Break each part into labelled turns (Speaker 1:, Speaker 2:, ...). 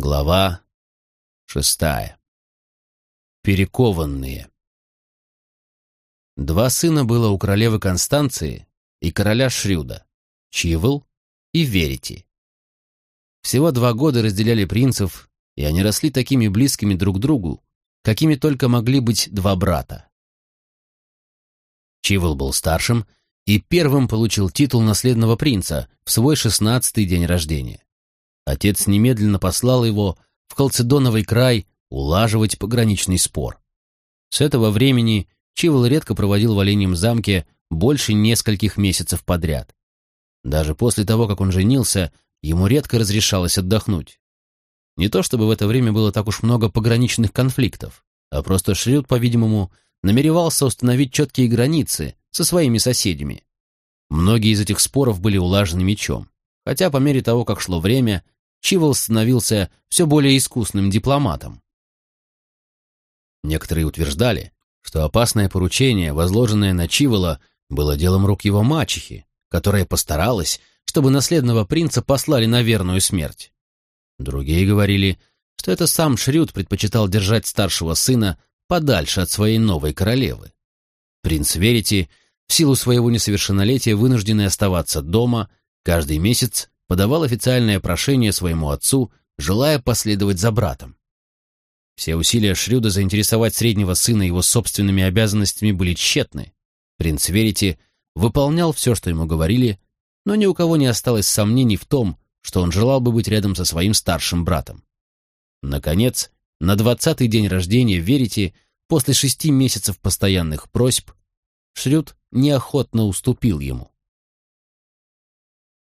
Speaker 1: Глава шестая. Перекованные. Два сына было у королевы Констанции и короля Шрюда, Чивл и Верити. Всего два года разделяли принцев, и они росли такими близкими друг другу, какими только могли быть два брата. Чивл был старшим и первым получил титул наследного принца в свой шестнадцатый день рождения. Отец немедленно послал его в Халцедоновый край улаживать пограничный спор. С этого времени Чивол редко проводил в Оленьем замке больше нескольких месяцев подряд. Даже после того, как он женился, ему редко разрешалось отдохнуть. Не то чтобы в это время было так уж много пограничных конфликтов, а просто Шрюд, по-видимому, намеревался установить четкие границы со своими соседями. Многие из этих споров были улажены мечом, хотя по мере того, как шло время, Чивол становился все более искусным дипломатом. Некоторые утверждали, что опасное поручение, возложенное на Чивола, было делом рук его мачехи, которая постаралась, чтобы наследного принца послали на верную смерть. Другие говорили, что это сам Шрюд предпочитал держать старшего сына подальше от своей новой королевы. Принц Верити, в силу своего несовершеннолетия, вынужденный оставаться дома, каждый месяц подавал официальное прошение своему отцу, желая последовать за братом. Все усилия Шрюда заинтересовать среднего сына его собственными обязанностями были тщетны. Принц Верити выполнял все, что ему говорили, но ни у кого не осталось сомнений в том, что он желал бы быть рядом со своим старшим братом. Наконец, на двадцатый день рождения Верити, после шести месяцев постоянных просьб, Шрюд неохотно уступил ему.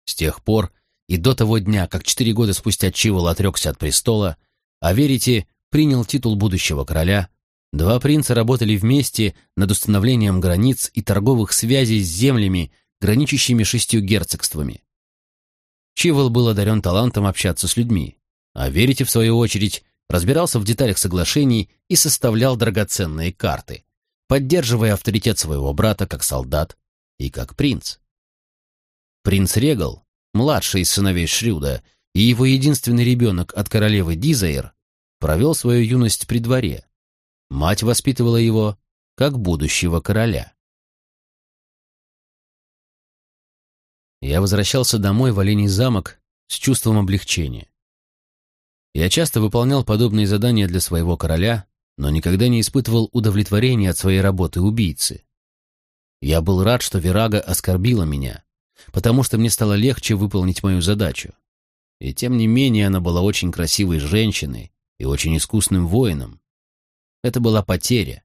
Speaker 1: С тех пор и до того дня, как четыре года спустя Чивол отрекся от престола, а Верите принял титул будущего короля, два принца работали вместе над установлением границ и торговых связей с землями, граничащими шестью герцогствами. Чивол был одарен талантом общаться с людьми, а Верите, в свою очередь, разбирался в деталях соглашений и составлял драгоценные карты, поддерживая авторитет своего брата как солдат и как принц. Принц Регал младший из сыновей Шрюда, и его единственный ребенок от королевы Дизаир, провел свою юность при дворе. Мать воспитывала его как будущего короля. Я возвращался домой в Оленей замок с чувством облегчения. Я часто выполнял подобные задания для своего короля, но никогда не испытывал удовлетворения от своей работы убийцы. Я был рад, что Верага оскорбила меня, потому что мне стало легче выполнить мою задачу. И тем не менее она была очень красивой женщиной и очень искусным воином. Это была потеря,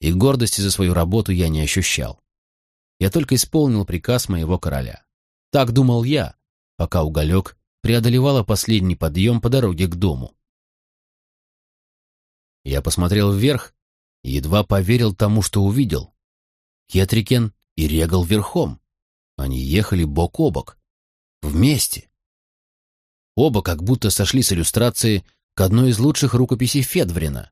Speaker 1: и гордости за свою работу я не ощущал. Я только исполнил приказ моего короля. Так думал я, пока уголек преодолевала последний подъем по дороге к дому. Я посмотрел вверх и едва поверил тому, что увидел. Кетрикен и Регал верхом. Они ехали бок о бок. Вместе. Оба как будто сошли с иллюстрации к одной из лучших рукописей Федврина.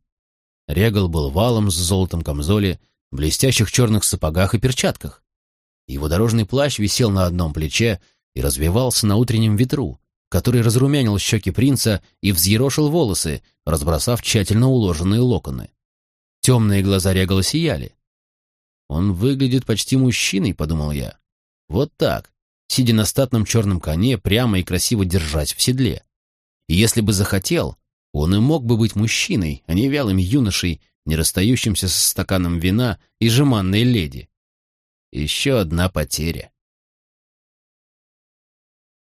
Speaker 1: Регал был валом с золотом камзоле, блестящих черных сапогах и перчатках. Его дорожный плащ висел на одном плече и развивался на утреннем ветру, который разрумянил щеки принца и взъерошил волосы, разбросав тщательно уложенные локоны. Темные глаза Регала сияли. «Он выглядит почти мужчиной», — подумал я. Вот так, сидя на статном черном коне, прямо и красиво держась в седле. И если бы захотел, он и мог бы быть мужчиной, а не вялым юношей, не расстающимся со стаканом вина и жеманной леди. Еще одна потеря.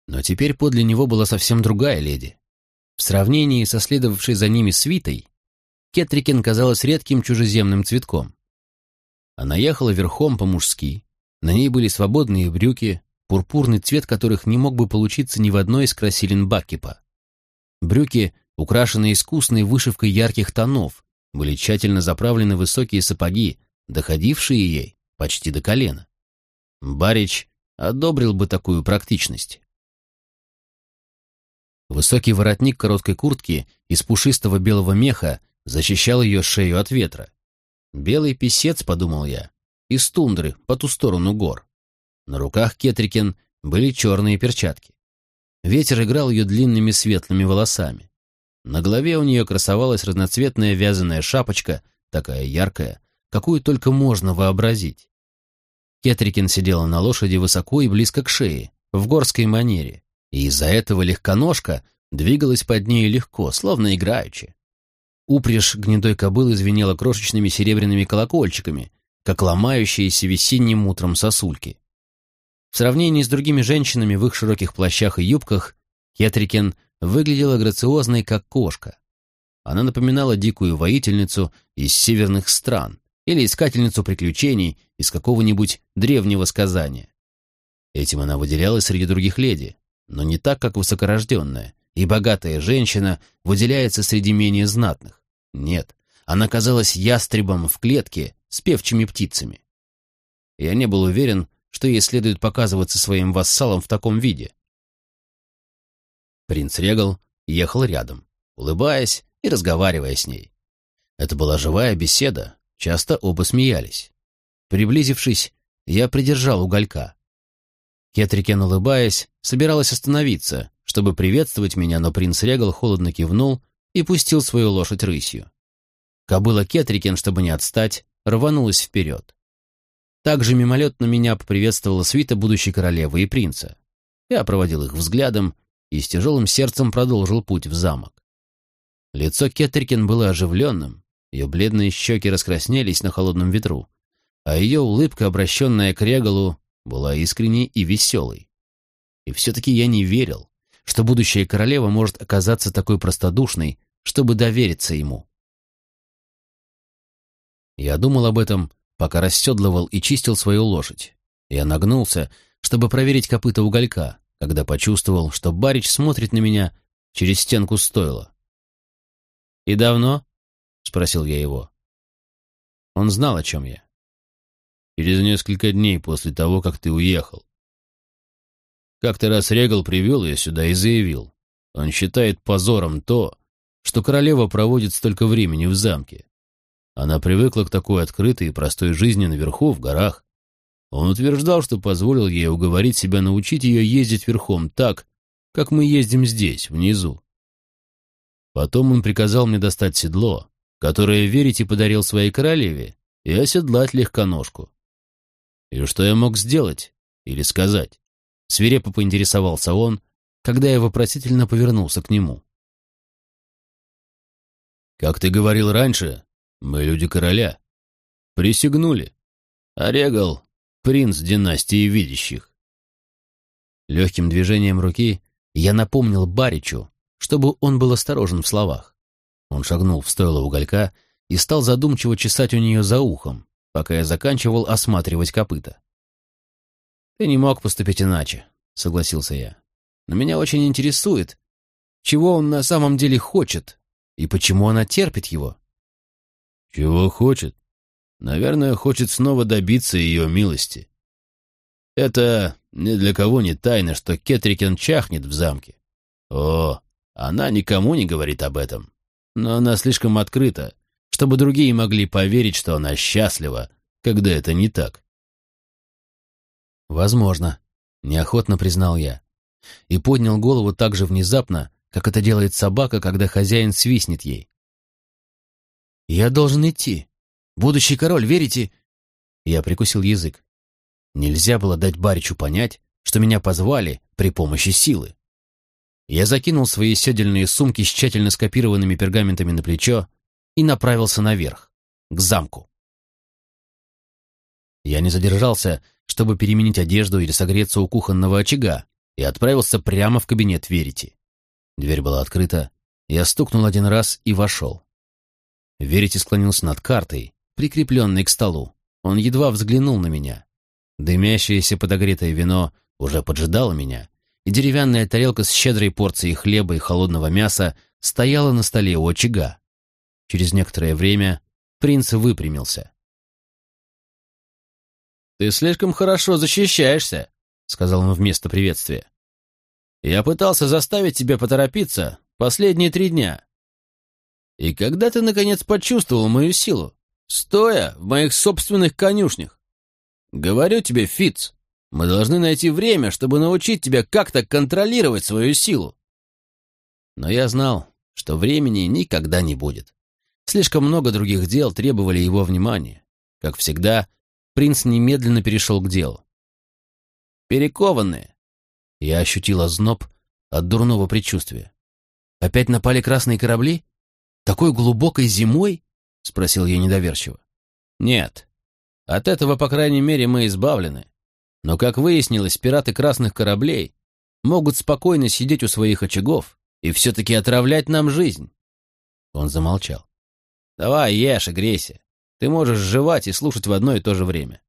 Speaker 1: Но теперь подле него была совсем другая леди. В сравнении со следовавшей за ними свитой, Кетрикен казалась редким чужеземным цветком. Она ехала верхом по-мужски, на ней были свободные брюки, пурпурный цвет которых не мог бы получиться ни в одной из красилин Баккипа. Брюки, украшенные искусной вышивкой ярких тонов, были тщательно заправлены высокие сапоги, доходившие ей почти до колена. Барич одобрил бы такую практичность. Высокий воротник короткой куртки из пушистого белого меха защищал ее шею от ветра. «Белый писец», — подумал я, из тундры по ту сторону гор. На руках Кетрикен были черные перчатки. Ветер играл ее длинными светлыми волосами. На голове у нее красовалась разноцветная вязаная шапочка, такая яркая, какую только можно вообразить. Кетрикин сидела на лошади высоко и близко к шее, в горской манере, и из-за этого легконожка двигалась под ней легко, словно играючи. Упряжь гнедой кобылы звенела крошечными серебряными колокольчиками, как ломающиеся весенним утром сосульки. В сравнении с другими женщинами в их широких плащах и юбках, Кетрикен выглядела грациозной, как кошка. Она напоминала дикую воительницу из северных стран или искательницу приключений из какого-нибудь древнего сказания. Этим она выделялась среди других леди, но не так, как высокорожденная, и богатая женщина выделяется среди менее знатных. Нет, она казалась ястребом в клетке с певчими птицами. Я не был уверен, что ей следует показываться своим вассалам в таком виде. Принц Регал ехал рядом, улыбаясь и разговаривая с ней. Это была живая беседа, часто оба смеялись. Приблизившись, я придержал уголька. Кетрикен, улыбаясь, собиралась остановиться, чтобы приветствовать меня, но принц Регал холодно кивнул и пустил свою лошадь рысью. Кобыла Кетрикен, чтобы не отстать, рванулась вперед. Также мимолетно меня поприветствовала свита будущей королевы и принца. Я проводил их взглядом и с тяжелым сердцем продолжил путь в замок. Лицо Кетрикин было оживленным, ее бледные щеки раскраснелись на холодном ветру, а ее улыбка, обращенная к Регалу, была искренней и веселой. И все-таки я не верил, что будущая королева может оказаться такой простодушной, чтобы довериться ему. Я думал об этом, пока расседлывал и чистил свою лошадь. Я нагнулся, чтобы проверить копыта уголька, когда почувствовал, что Барич смотрит на меня через стенку стойла. «И давно?» — спросил я его. Он знал, о чем я. «Через несколько дней после того, как ты уехал. Как-то раз Регал привел ее сюда и заявил. Он считает позором то, что королева проводит столько времени в замке. Она привыкла к такой открытой и простой жизни наверху, в горах. Он утверждал, что позволил ей уговорить себя научить ее ездить верхом так, как мы ездим здесь, внизу. Потом он приказал мне достать седло, которое, верите, подарил своей королеве, и оседлать легконожку. И что я мог сделать или сказать? Свирепо поинтересовался он, когда я вопросительно повернулся к нему. «Как ты говорил раньше, мы люди короля. Присягнули. Орегал — принц династии видящих. Легким движением руки я напомнил Баричу, чтобы он был осторожен в словах. Он шагнул в стойло уголька и стал задумчиво чесать у нее за ухом, пока я заканчивал осматривать копыта. «Ты не мог поступить иначе», — согласился я. «Но меня очень интересует, чего он на самом деле хочет и почему она терпит его». Чего хочет? Наверное, хочет снова добиться ее милости. Это ни для кого не тайна, что Кетрикен чахнет в замке. О, она никому не говорит об этом. Но она слишком открыта, чтобы другие могли поверить, что она счастлива, когда это не так. Возможно, неохотно признал я. И поднял голову так же внезапно, как это делает собака, когда хозяин свистнет ей. «Я должен идти. Будущий король, верите?» Я прикусил язык. Нельзя было дать Баричу понять, что меня позвали при помощи силы. Я закинул свои седельные сумки с тщательно скопированными пергаментами на плечо и направился наверх, к замку. Я не задержался, чтобы переменить одежду или согреться у кухонного очага, и отправился прямо в кабинет Верити. Дверь была открыта, я стукнул один раз и вошел. Верите склонился над картой, прикрепленной к столу. Он едва взглянул на меня. Дымящееся подогретое вино уже поджидало меня, и деревянная тарелка с щедрой порцией хлеба и холодного мяса стояла на столе у очага. Через некоторое время принц выпрямился. «Ты слишком хорошо защищаешься», — сказал он вместо приветствия. «Я пытался заставить тебя поторопиться последние три дня, и когда ты, наконец, почувствовал мою силу? Стоя в моих собственных конюшнях. Говорю тебе, Фиц, мы должны найти время, чтобы научить тебя как-то контролировать свою силу. Но я знал, что времени никогда не будет. Слишком много других дел требовали его внимания. Как всегда, принц немедленно перешел к делу. «Перекованные!» Я ощутил озноб от дурного предчувствия. «Опять напали красные корабли? Такой глубокой зимой?» — спросил я недоверчиво. «Нет. От этого, по крайней мере, мы избавлены. Но, как выяснилось, пираты красных кораблей могут спокойно сидеть у своих очагов и все-таки отравлять нам жизнь». Он замолчал. «Давай, ешь и грейся. Ты можешь жевать и слушать в одно и то же время».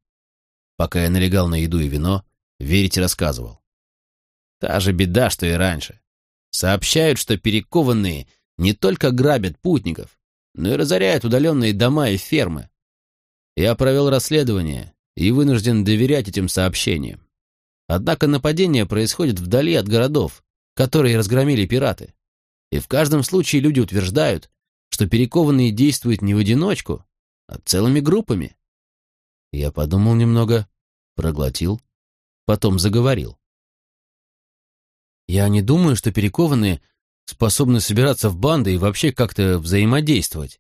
Speaker 1: Пока я налегал на еду и вино, Верите рассказывал. Та же беда, что и раньше. Сообщают, что перекованные не только грабят путников, но и разоряют удаленные дома и фермы. Я провел расследование и вынужден доверять этим сообщениям. Однако нападения происходят вдали от городов, которые разгромили пираты. И в каждом случае люди утверждают, что перекованные действуют не в одиночку, а целыми группами. Я подумал немного, проглотил потом заговорил. «Я не думаю, что перекованные способны собираться в банды и вообще как-то взаимодействовать.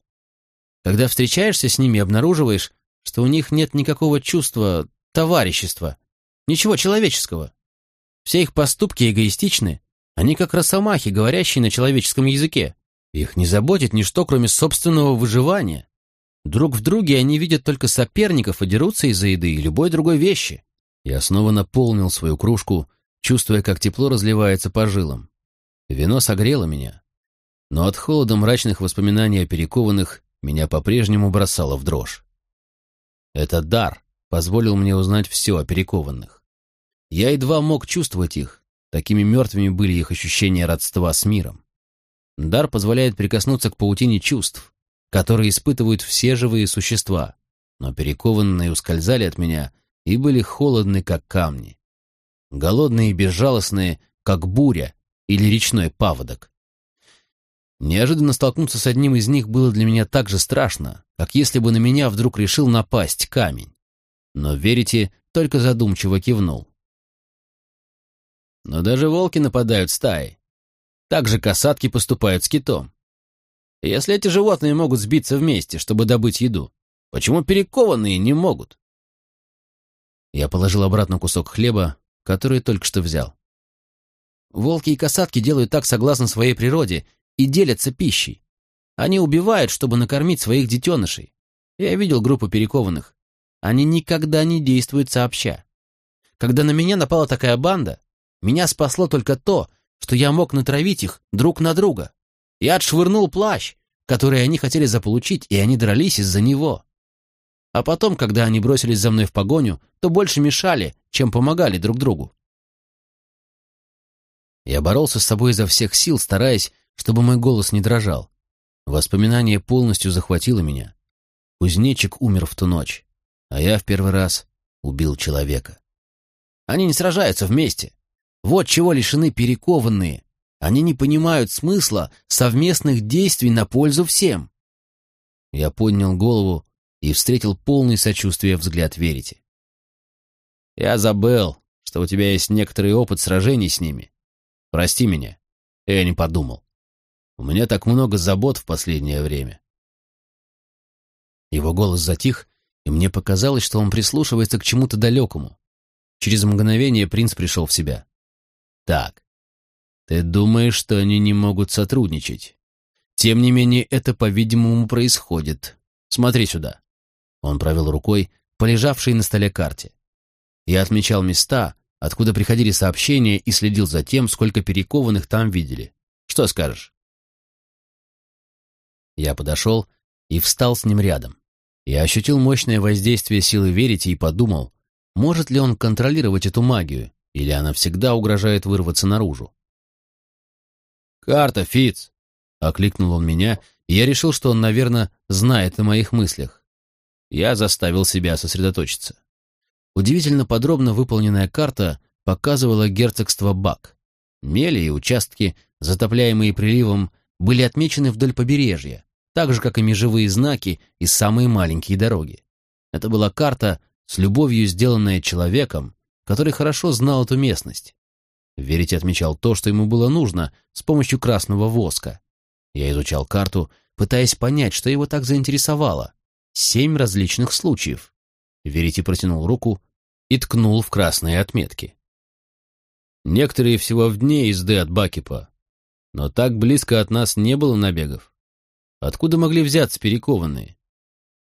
Speaker 1: Когда встречаешься с ними, обнаруживаешь, что у них нет никакого чувства товарищества, ничего человеческого. Все их поступки эгоистичны, они как росомахи, говорящие на человеческом языке. Их не заботит ничто, кроме собственного выживания. Друг в друге они видят только соперников и дерутся из-за еды и любой другой вещи. Я снова наполнил свою кружку, чувствуя, как тепло разливается по жилам. Вино согрело меня, но от холода мрачных воспоминаний о перекованных меня по-прежнему бросало в дрожь. Этот дар позволил мне узнать все о перекованных. Я едва мог чувствовать их, такими мертвыми были их ощущения родства с миром. Дар позволяет прикоснуться к паутине чувств, которые испытывают все живые существа, но перекованные ускользали от меня, и были холодны, как камни. Голодные и безжалостные, как буря или речной паводок. Неожиданно столкнуться с одним из них было для меня так же страшно, как если бы на меня вдруг решил напасть камень. Но верите, только задумчиво кивнул. Но даже волки нападают стаи. Так же касатки поступают с китом. Если эти животные могут сбиться вместе, чтобы добыть еду, почему перекованные не могут? Я положил обратно кусок хлеба, который только что взял. Волки и касатки делают так согласно своей природе и делятся пищей. Они убивают, чтобы накормить своих детенышей. Я видел группу перекованных. Они никогда не действуют сообща. Когда на меня напала такая банда, меня спасло только то, что я мог натравить их друг на друга. Я отшвырнул плащ, который они хотели заполучить, и они дрались из-за него. А потом, когда они бросились за мной в погоню, то больше мешали, чем помогали друг другу. Я боролся с собой изо всех сил, стараясь, чтобы мой голос не дрожал. Воспоминание полностью захватило меня. Кузнечик умер в ту ночь, а я в первый раз убил человека. Они не сражаются вместе. Вот чего лишены перекованные. Они не понимают смысла совместных действий на пользу всем. Я поднял голову и встретил полный сочувствия взгляд Верите. «Я забыл, что у тебя есть некоторый опыт сражений с ними. Прости меня, я не подумал. У меня так много забот в последнее время». Его голос затих, и мне показалось, что он прислушивается к чему-то далекому. Через мгновение принц пришел в себя. «Так, ты думаешь, что они не могут сотрудничать? Тем не менее, это, по-видимому, происходит. Смотри сюда». Он провел рукой по лежавшей на столе карте. Я отмечал места, откуда приходили сообщения и следил за тем, сколько перекованных там видели. Что скажешь? Я подошел и встал с ним рядом. Я ощутил мощное воздействие силы верить и подумал, может ли он контролировать эту магию, или она всегда угрожает вырваться наружу. «Карта, Фиц!» — окликнул он меня, и я решил, что он, наверное, знает о моих мыслях. Я заставил себя сосредоточиться. Удивительно подробно выполненная карта показывала герцогство Бак. Мели и участки, затопляемые приливом, были отмечены вдоль побережья, так же, как и межевые знаки и самые маленькие дороги. Это была карта, с любовью сделанная человеком, который хорошо знал эту местность. Верите отмечал то, что ему было нужно, с помощью красного воска. Я изучал карту, пытаясь понять, что его так заинтересовало. Семь различных случаев. Верите протянул руку и ткнул в красные отметки. Некоторые всего в дне езды от Бакипа, но так близко от нас не было набегов. Откуда могли взяться перекованные?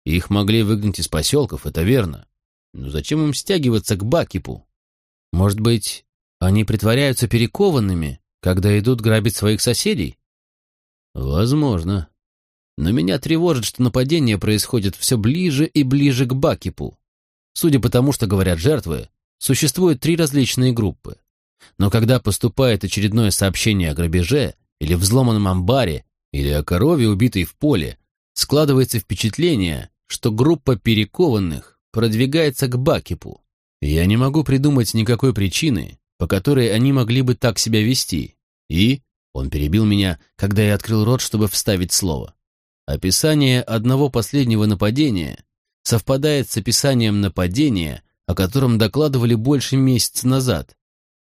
Speaker 1: Их могли выгнать из поселков, это верно. Но зачем им стягиваться к Бакипу? Может быть, они притворяются перекованными, когда идут грабить своих соседей? Возможно. Но меня тревожит, что нападение происходит все ближе и ближе к Бакипу. Судя по тому, что говорят жертвы, существуют три различные группы. Но когда поступает очередное сообщение о грабеже или взломанном амбаре или о корове, убитой в поле, складывается впечатление, что группа перекованных продвигается к Бакипу. Я не могу придумать никакой причины, по которой они могли бы так себя вести. И он перебил меня, когда я открыл рот, чтобы вставить слово. Описание одного последнего нападения совпадает с описанием нападения, о котором докладывали больше месяца назад.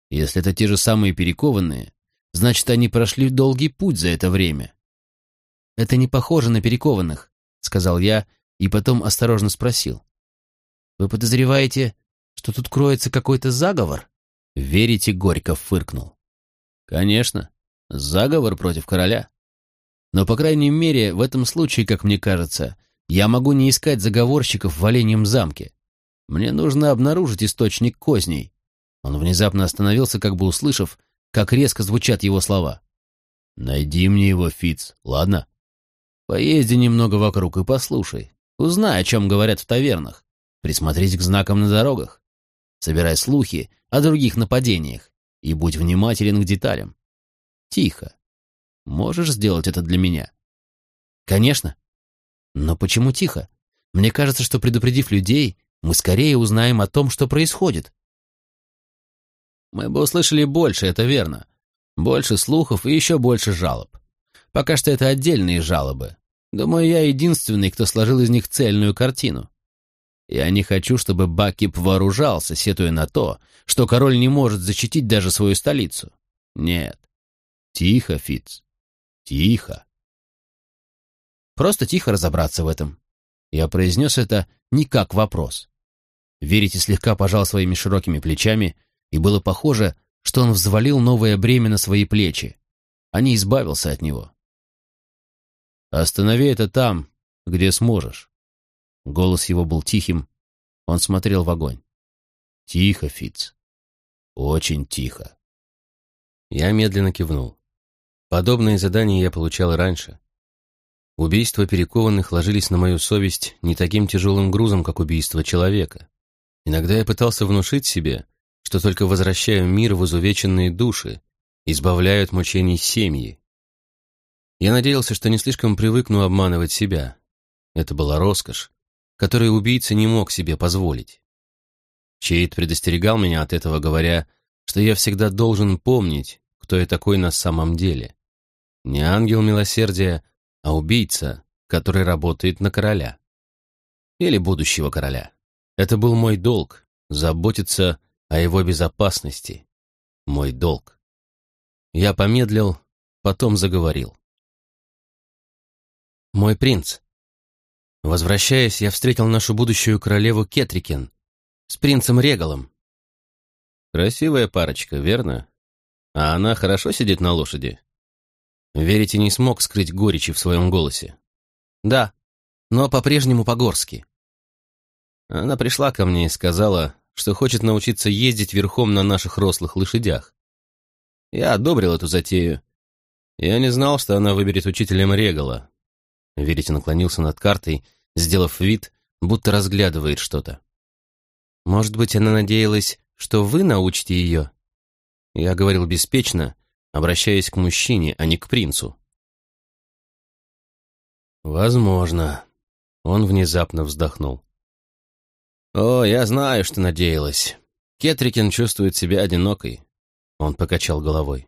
Speaker 1: Если это те же самые перекованные, значит, они прошли долгий путь за это время. «Это не похоже на перекованных», — сказал я, и потом осторожно спросил. «Вы подозреваете, что тут кроется какой-то заговор?» Верите, горько фыркнул. «Конечно, заговор против короля. Но, по крайней мере, в этом случае, как мне кажется, я могу не искать заговорщиков в Оленьем замке. Мне нужно обнаружить источник козней, он внезапно остановился, как бы услышав, как резко звучат его слова. «Найди мне его, Фиц, ладно? Поезди немного вокруг и послушай. Узнай, о чем говорят в тавернах. Присмотрись к знакам на дорогах. Собирай слухи о других нападениях и будь внимателен к деталям. Тихо. Можешь сделать это для меня?» «Конечно. Но почему тихо? Мне кажется, что предупредив людей, мы скорее узнаем о том, что происходит. Мы бы услышали больше, это верно. Больше слухов и еще больше жалоб. Пока что это отдельные жалобы. Думаю, я единственный, кто сложил из них цельную картину. Я не хочу, чтобы Бакип вооружался, сетуя на то, что король не может защитить даже свою столицу. Нет. Тихо, Фиц. Тихо. Просто тихо разобраться в этом. Я произнес это не как вопрос. Верите слегка пожал своими широкими плечами, и было похоже, что он взвалил новое бремя на свои плечи, а не избавился от него. «Останови это там, где сможешь». Голос его был тихим, он смотрел в огонь. «Тихо, Фиц. Очень тихо». Я медленно кивнул. Подобные задания я получал раньше. Убийства перекованных ложились на мою совесть не таким тяжелым грузом, как убийство человека. Иногда я пытался внушить себе, что только возвращаю мир в изувеченные души, избавляют мучений семьи. Я надеялся, что не слишком привыкну обманывать себя. Это была роскошь, которую убийца не мог себе позволить. Чейд предостерегал меня от этого, говоря, что я всегда должен помнить, кто я такой на самом деле. Не ангел милосердия, а убийца, который работает на короля. Или будущего короля. Это был мой долг — заботиться о его безопасности. Мой долг. Я помедлил, потом заговорил. Мой принц. Возвращаясь, я встретил нашу будущую королеву Кетрикен с принцем Регалом. Красивая парочка, верно? А она хорошо сидит на лошади? Верите не смог скрыть горечи в своем голосе. Да, но по-прежнему по-горски. Она пришла ко мне и сказала, что хочет научиться ездить верхом на наших рослых лошадях. Я одобрил эту затею. Я не знал, что она выберет учителем Регала. Верите наклонился над картой, сделав вид, будто разглядывает что-то. Может быть, она надеялась, что вы научите ее? Я говорил беспечно, обращаясь к мужчине, а не к принцу. Возможно. Он внезапно вздохнул. «О, я знаю, что надеялась. Кетрикин чувствует себя одинокой». Он покачал головой.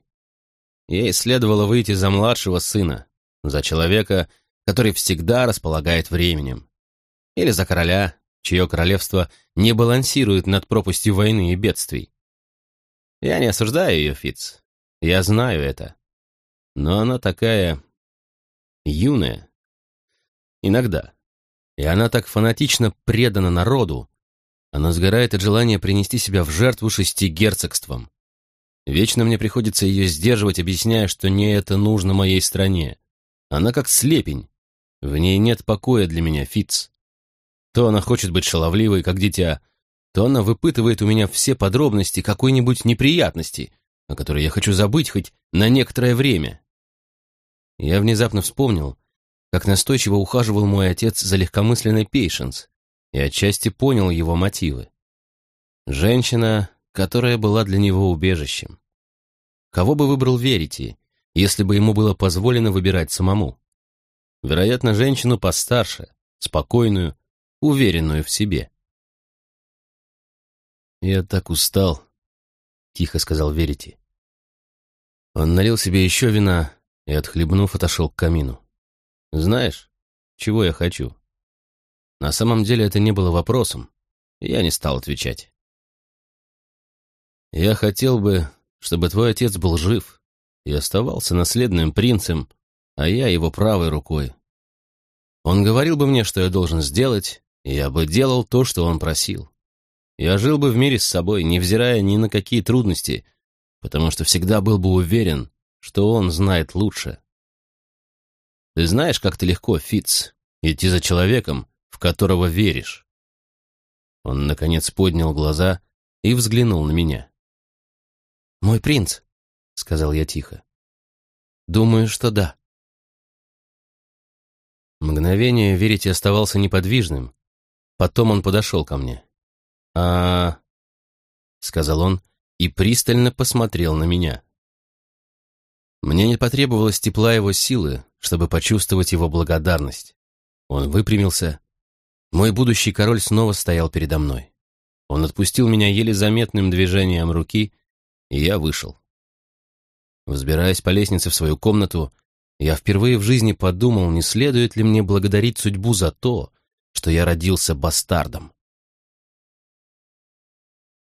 Speaker 1: Ей следовало выйти за младшего сына, за человека, который всегда располагает временем. Или за короля, чье королевство не балансирует над пропастью войны и бедствий. Я не осуждаю ее, Фиц. Я знаю это. Но она такая юная. Иногда. И она так фанатично предана народу, она сгорает от желания принести себя в жертву шести герцогствам. Вечно мне приходится ее сдерживать, объясняя, что не это нужно моей стране. Она как слепень. В ней нет покоя для меня, Фиц. То она хочет быть шаловливой, как дитя, то она выпытывает у меня все подробности какой-нибудь неприятности, о которой я хочу забыть хоть на некоторое время. Я внезапно вспомнил, как настойчиво ухаживал мой отец за легкомысленной Пейшенс, и отчасти понял его мотивы. Женщина, которая была для него убежищем. Кого бы выбрал Верити, если бы ему было позволено выбирать самому? Вероятно, женщину постарше, спокойную, уверенную в себе. «Я так устал», — тихо сказал Верити. Он налил себе еще вина и, отхлебнув, отошел к камину. «Знаешь, чего я хочу?» На самом деле это не было вопросом, я не стал отвечать. «Я хотел бы, чтобы твой отец был жив и оставался наследным принцем, а я его правой рукой. Он говорил бы мне, что я должен сделать, и я бы делал то, что он просил. Я жил бы в мире с собой, невзирая ни на какие трудности, потому что всегда был бы уверен, что он знает лучше. Ты знаешь, как ты легко, Фиц, идти за человеком, в которого веришь. Он, наконец, поднял глаза и взглянул на меня. «Мой принц», — сказал я тихо. «Думаю, что да». Мгновение Верите оставался неподвижным. Потом он подошел ко мне. а сказал он и пристально посмотрел на меня. Мне не потребовалось тепла его силы, чтобы почувствовать его благодарность. Он выпрямился мой будущий король снова стоял передо мной. Он отпустил меня еле заметным движением руки, и я вышел. Взбираясь по лестнице в свою комнату, я впервые в жизни подумал, не следует ли мне благодарить судьбу за то, что я родился бастардом.